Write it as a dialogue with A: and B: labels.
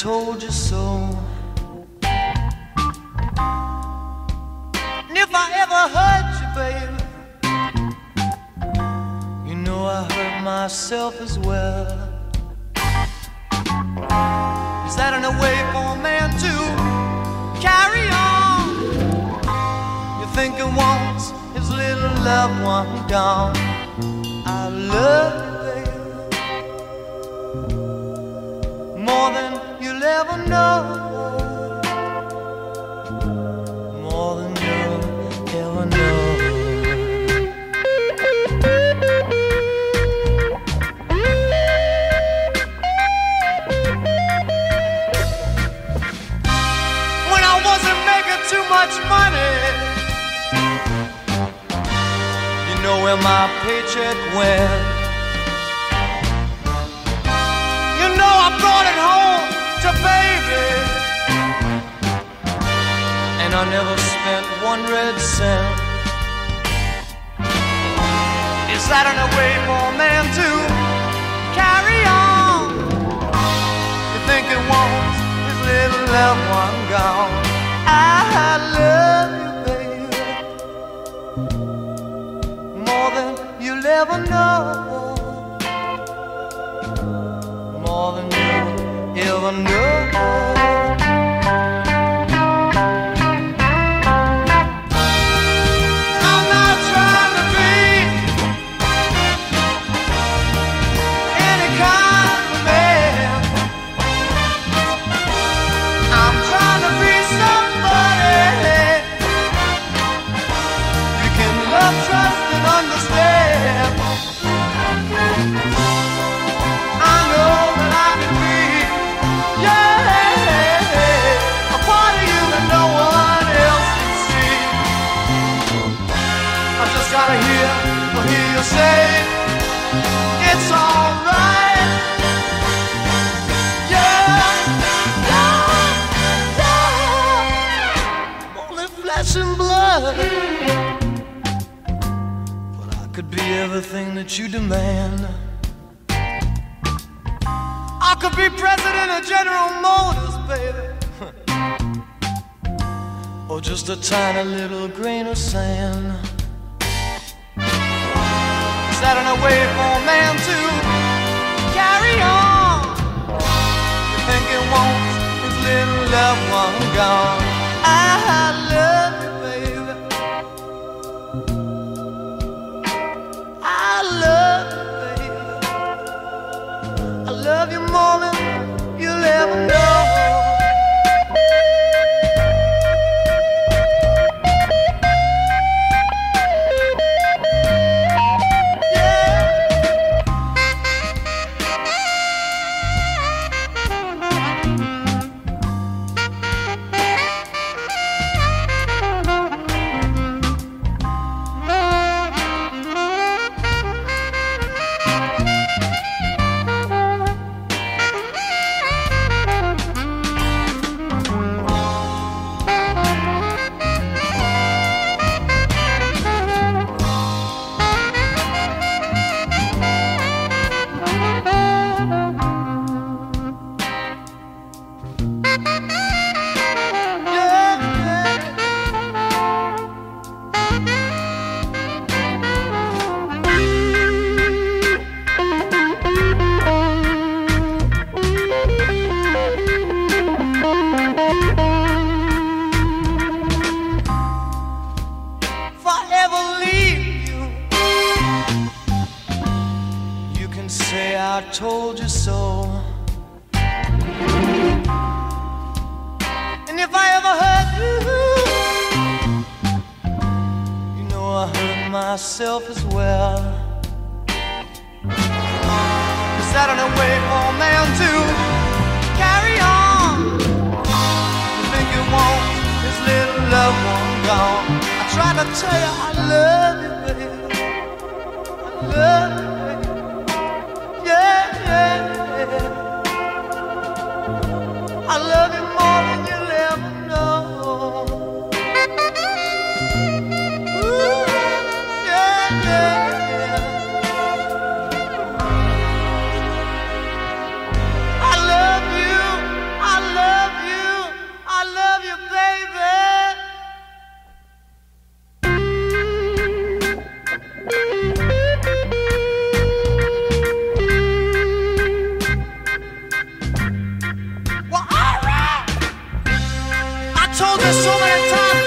A: Told you so. And if I ever hurt you, baby, you know I hurt myself as well. Is that in a way for a man to carry on? You think he wants his little loved one gone? I love where my paycheck went. You know I brought it home to baby, and I never spent one red cent. Is that an way for a man to carry on? You think it wants his little loved one gone? You'll ever know more than you ever know. Just gotta hear, or hear you say, it's alright. Yeah, yeah, yeah. I'm only flesh and blood, but I could be everything that you demand. I could be president of General Motors, baby. or just a tiny little grain of sand. In a way for man to carry on? You think he wants his little loved one gone? Say I told you so. And if I ever hurt you, you know I hurt myself as well. Is that in a way for a man to carry on? You think you want his little loved one gone? I try to tell you I love you, baby. I love you. Thank you. one time.